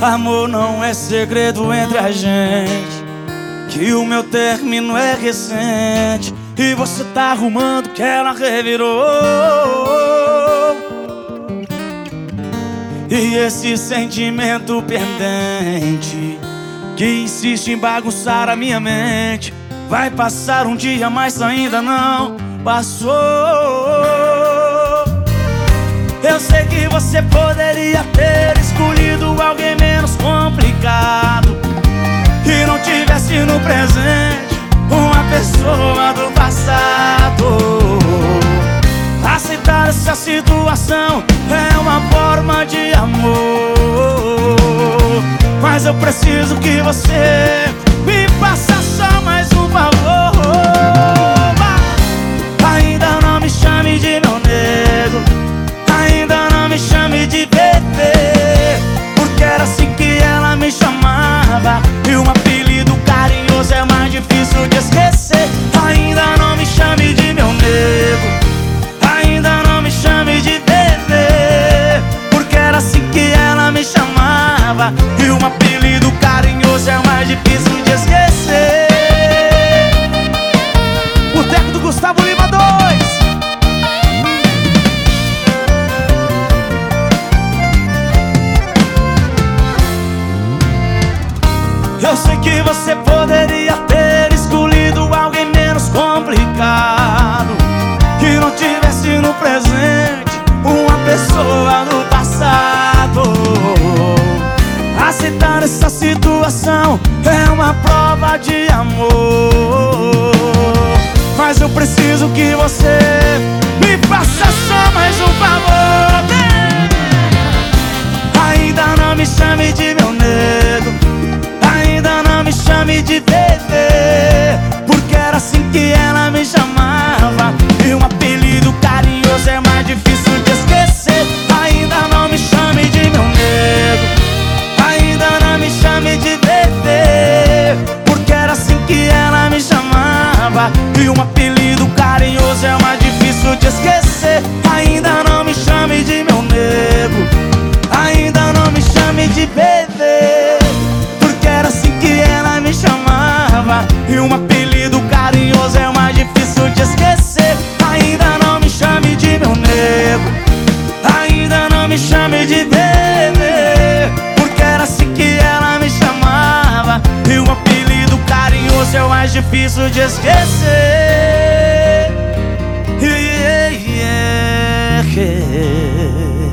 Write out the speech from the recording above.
Amor não é segredo entre a gente. Que o meu término é recente. E você tá arrumando que ela revirou. E esse sentimento pendente que insiste em bagunçar a minha mente. Vai passar um dia, mas ainda não passou. Eu sei que você poderia ter escolhido presente uma pessoa do passado. Aceitar essa situação é uma forma de amor, mas eu preciso que você me faça só mais um favor. Ainda não me chame de meu nego, ainda não me chame de bebê, chamava e um apelido carinhoso é mais difícil de esquecer. O teco do Gustavo Lima 2 Eu sei que você poderia ter essa situação é uma prova de amor. Mas eu preciso que você me faça só mais um favor. Ainda não me chame de meu nego. Ainda não me chame de bebê. Porque era assim que ela E um apelido carinhoso é mais difícil de esquecer. Ainda não me chame de meu nego. Ainda não me chame de bebê. Porque era assim que ela me chamava. E um apelido carinhoso é o mais difícil de esquecer yeah, yeah, yeah.